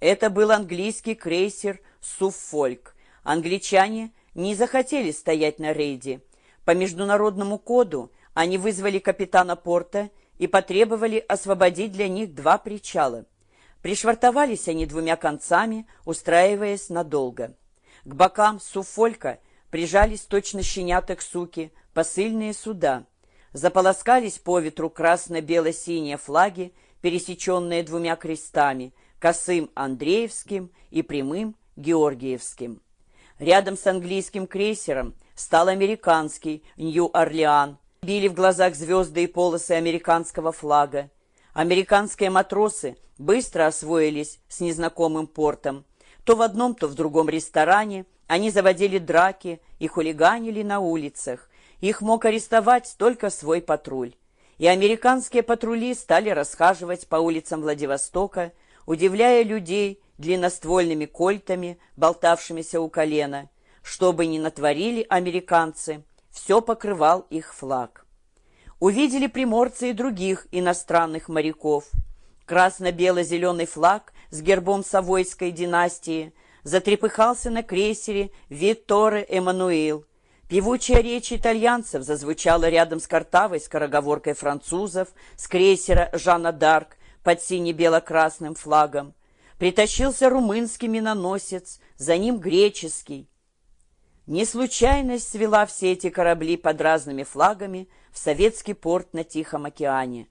Это был английский крейсер «Суффольк». Англичане не захотели стоять на рейде. По международному коду они вызвали капитана порта и потребовали освободить для них два причала. Пришвартовались они двумя концами, устраиваясь надолго. К бокам Суффолька прижались точно щенята к суке посыльные суда. Заполоскались по ветру красно-бело-синие флаги, пересеченные двумя крестами, косым Андреевским и прямым Георгиевским. Рядом с английским крейсером стал американский Нью-Орлеан. Били в глазах звезды и полосы американского флага. Американские матросы быстро освоились с незнакомым портом. То в одном, то в другом ресторане они заводили драки и хулиганили на улицах. Их мог арестовать только свой патруль. И американские патрули стали расхаживать по улицам Владивостока, удивляя людей длинноствольными кольтами, болтавшимися у колена. Что бы ни натворили американцы, все покрывал их флаг. Увидели приморцы и других иностранных моряков. Красно-бело-зеленый флаг с гербом Савойской династии затрепыхался на крейсере «Витторе Эммануил». Певучая речь итальянцев зазвучала рядом с картавой скороговоркой французов с крейсера «Жанна Дарк» под сине-бело-красным флагом. Притащился румынский миноносец, за ним греческий. Не случайность свела все эти корабли под разными флагами в советский порт на Тихом океане.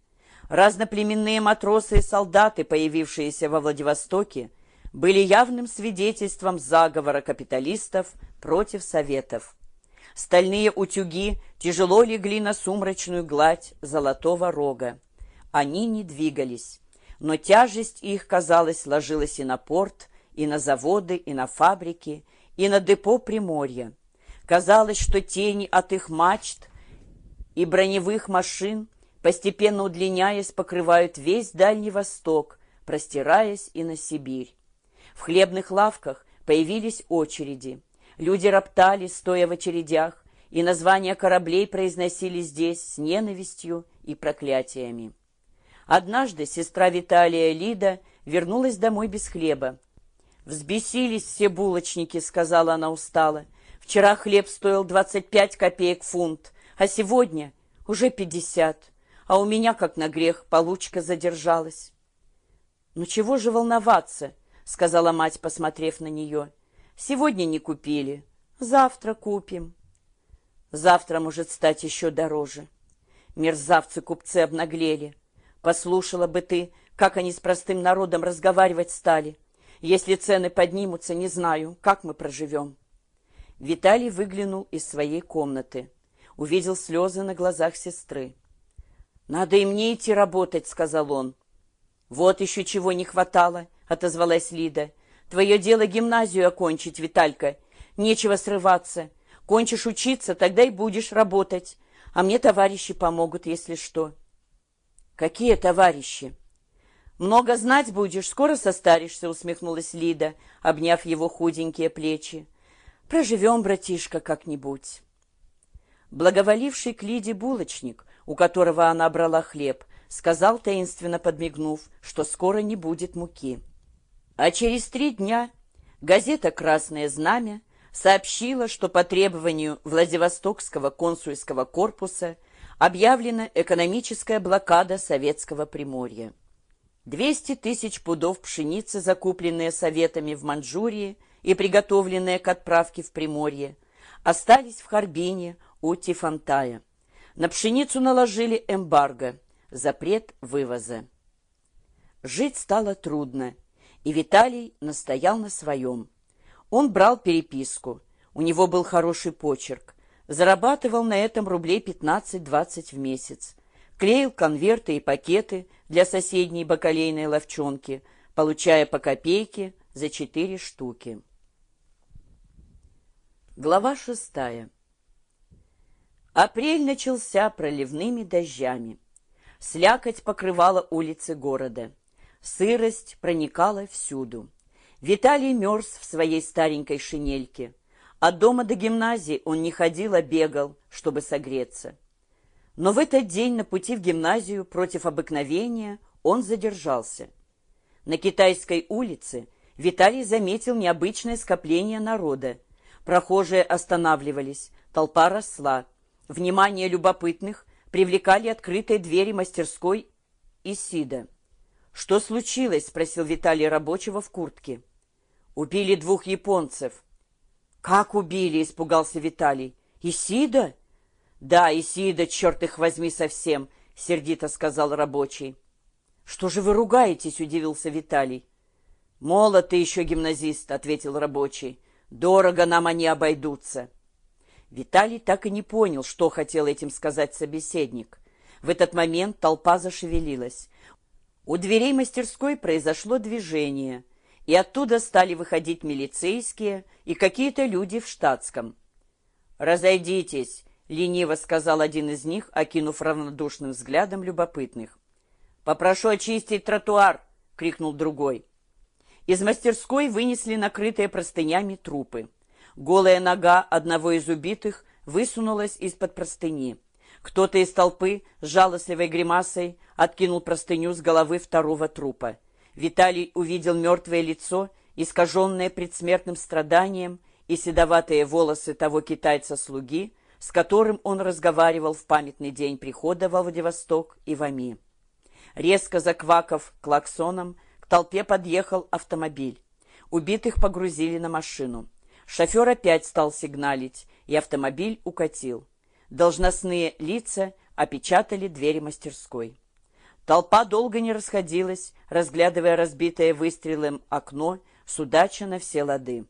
Разноплеменные матросы и солдаты, появившиеся во Владивостоке, были явным свидетельством заговора капиталистов против Советов. Стальные утюги тяжело легли на сумрачную гладь золотого рога. Они не двигались но тяжесть их, казалось, ложилась и на порт, и на заводы, и на фабрики, и на депо Приморья. Казалось, что тени от их мачт и броневых машин, постепенно удлиняясь, покрывают весь Дальний Восток, простираясь и на Сибирь. В хлебных лавках появились очереди. Люди роптали, стоя в очередях, и названия кораблей произносили здесь с ненавистью и проклятиями. Однажды сестра Виталия Лида вернулась домой без хлеба. «Взбесились все булочники», — сказала она устало. «Вчера хлеб стоил 25 копеек фунт, а сегодня уже 50. А у меня, как на грех, получка задержалась». «Ну чего же волноваться?» — сказала мать, посмотрев на нее. «Сегодня не купили, завтра купим». «Завтра может стать еще дороже». Мерзавцы-купцы обнаглели. Послушала бы ты, как они с простым народом разговаривать стали. Если цены поднимутся, не знаю, как мы проживем. Виталий выглянул из своей комнаты. Увидел слезы на глазах сестры. «Надо и мне идти работать», — сказал он. «Вот еще чего не хватало», — отозвалась Лида. «Твое дело гимназию окончить, Виталька. Нечего срываться. Кончишь учиться, тогда и будешь работать. А мне товарищи помогут, если что». «Какие товарищи?» «Много знать будешь, скоро состаришься», — усмехнулась Лида, обняв его худенькие плечи. «Проживем, братишка, как-нибудь». Благоволивший к Лиде булочник, у которого она брала хлеб, сказал, таинственно подмигнув, что скоро не будет муки. А через три дня газета «Красное знамя» сообщила, что по требованию Владивостокского консульского корпуса объявлена экономическая блокада Советского Приморья. 200 тысяч пудов пшеницы, закупленные Советами в Манчжурии и приготовленные к отправке в Приморье, остались в Харбине у Тифантая. На пшеницу наложили эмбарго, запрет вывоза. Жить стало трудно, и Виталий настоял на своем. Он брал переписку, у него был хороший почерк, Зарабатывал на этом рублей 15-20 в месяц. Клеил конверты и пакеты для соседней бакалейной ловчонки, получая по копейке за четыре штуки. Глава шестая. Апрель начался проливными дождями. Слякоть покрывала улицы города. Сырость проникала всюду. Виталий мерз в своей старенькой шинельке. От дома до гимназии он не ходил, а бегал, чтобы согреться. Но в этот день на пути в гимназию против обыкновения он задержался. На Китайской улице Виталий заметил необычное скопление народа. Прохожие останавливались, толпа росла. Внимание любопытных привлекали открытые двери мастерской Исида. «Что случилось?» — спросил Виталий рабочего в куртке. «Убили двух японцев». «Как убили?» — испугался Виталий. «Исида?» «Да, Исида, черт их возьми совсем!» — сердито сказал рабочий. «Что же вы ругаетесь?» — удивился Виталий. «Молод ты еще гимназист», — ответил рабочий. «Дорого нам они обойдутся». Виталий так и не понял, что хотел этим сказать собеседник. В этот момент толпа зашевелилась. У дверей мастерской произошло движение, и оттуда стали выходить милицейские и какие-то люди в штатском. «Разойдитесь», — лениво сказал один из них, окинув равнодушным взглядом любопытных. «Попрошу очистить тротуар!» — крикнул другой. Из мастерской вынесли накрытые простынями трупы. Голая нога одного из убитых высунулась из-под простыни. Кто-то из толпы с жалостливой гримасой откинул простыню с головы второго трупа. Виталий увидел мертвое лицо, искаженное предсмертным страданием, и седоватые волосы того китайца-слуги, с которым он разговаривал в памятный день прихода во Владивосток и в Ами. Резко заквакав клаксоном, к толпе подъехал автомобиль. Убитых погрузили на машину. Шофер опять стал сигналить, и автомобиль укатил. Должностные лица опечатали двери мастерской. Толпа долго не расходилась, разглядывая разбитое выстрелом окно, судача на все лады.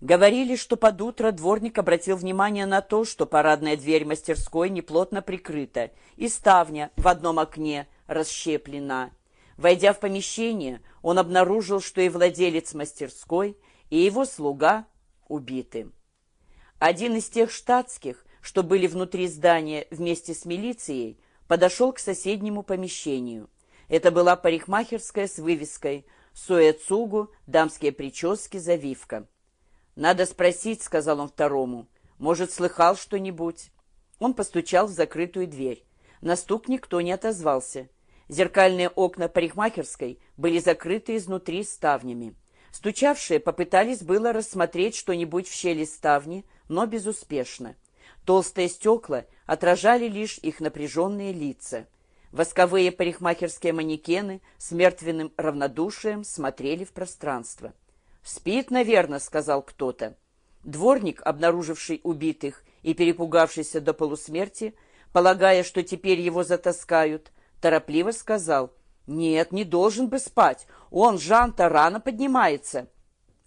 Говорили, что под утро дворник обратил внимание на то, что парадная дверь мастерской неплотно прикрыта, и ставня в одном окне расщеплена. Войдя в помещение, он обнаружил, что и владелец мастерской, и его слуга убиты. Один из тех штатских, что были внутри здания вместе с милицией, подошел к соседнему помещению. Это была парикмахерская с вывеской «Суэцугу, дамские прически, завивка». «Надо спросить», — сказал он второму. «Может, слыхал что-нибудь?» Он постучал в закрытую дверь. На стук никто не отозвался. Зеркальные окна парикмахерской были закрыты изнутри ставнями. Стучавшие попытались было рассмотреть что-нибудь в щели ставни, но безуспешно. Толстые стекла отражали лишь их напряженные лица. Восковые парикмахерские манекены с мертвенным равнодушием смотрели в пространство. «Спит, наверное», — сказал кто-то. Дворник, обнаруживший убитых и перепугавшийся до полусмерти, полагая, что теперь его затаскают, торопливо сказал, «Нет, не должен бы спать, он, Жан-то, рано поднимается».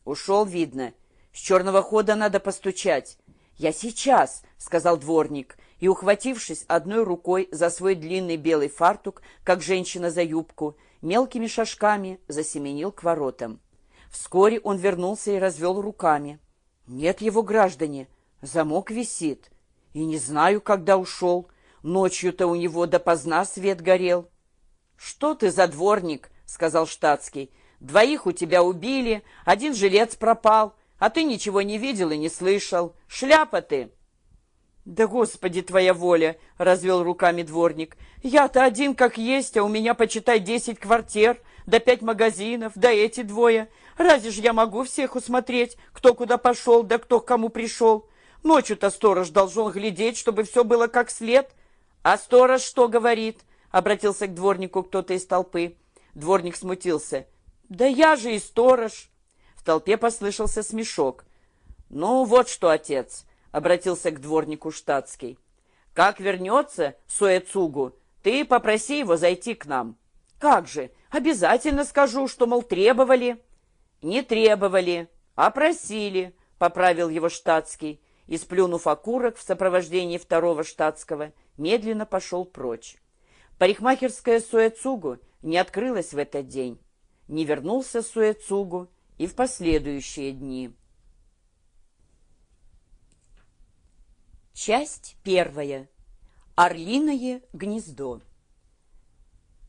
Ушел, видно. С черного хода надо постучать. «Я сейчас», — сказал дворник, и, ухватившись одной рукой за свой длинный белый фартук, как женщина за юбку, мелкими шажками засеменил к воротам. Вскоре он вернулся и развел руками. «Нет его, граждане, замок висит. И не знаю, когда ушел. Ночью-то у него допоздна свет горел». «Что ты за дворник?» — сказал штатский. «Двоих у тебя убили, один жилец пропал, а ты ничего не видел и не слышал. Шляпа ты!» «Да, Господи, твоя воля!» — развел руками дворник. «Я-то один как есть, а у меня, почитай, десять квартир, да пять магазинов, да эти двое. Разве ж я могу всех усмотреть, кто куда пошел, да кто к кому пришел? Ночью-то сторож должен глядеть, чтобы все было как след. А сторож что говорит?» — обратился к дворнику кто-то из толпы. Дворник смутился. «Да я же и сторож!» Толпе послышался смешок. «Ну, вот что, отец!» — обратился к дворнику штатский. «Как вернется Суэцугу, ты попроси его зайти к нам». «Как же? Обязательно скажу, что, мол, требовали». «Не требовали, а просили», — поправил его штатский, и, сплюнув окурок в сопровождении второго штатского, медленно пошел прочь. Парикмахерская Суэцугу не открылась в этот день. Не вернулся Суэцугу и в последующие дни. Часть первая. Орлиное гнездо.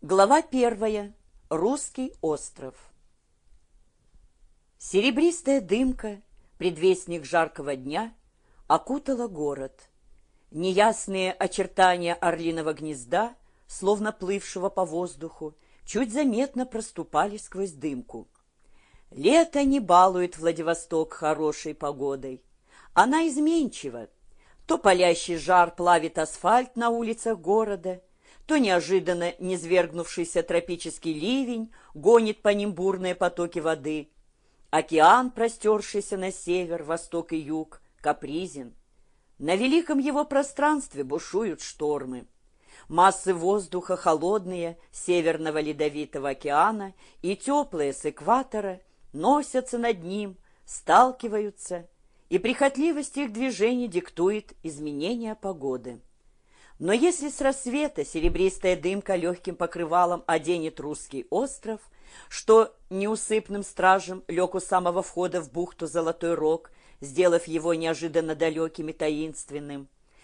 Глава первая. Русский остров. Серебристая дымка, предвестник жаркого дня, окутала город. Неясные очертания орлиного гнезда, словно плывшего по воздуху, чуть заметно проступали сквозь дымку. Лето не балует Владивосток хорошей погодой. Она изменчива. То палящий жар плавит асфальт на улицах города, то неожиданно низвергнувшийся тропический ливень гонит по ним бурные потоки воды. Океан, простершийся на север, восток и юг, капризен. На великом его пространстве бушуют штормы. Массы воздуха холодные Северного Ледовитого океана и теплые с экватора носятся над ним, сталкиваются, и прихотливость их движений диктует изменение погоды. Но если с рассвета серебристая дымка легким покрывалом оденет русский остров, что неусыпным стражем лег у самого входа в бухту Золотой Рог, сделав его неожиданно далеким и таинственным,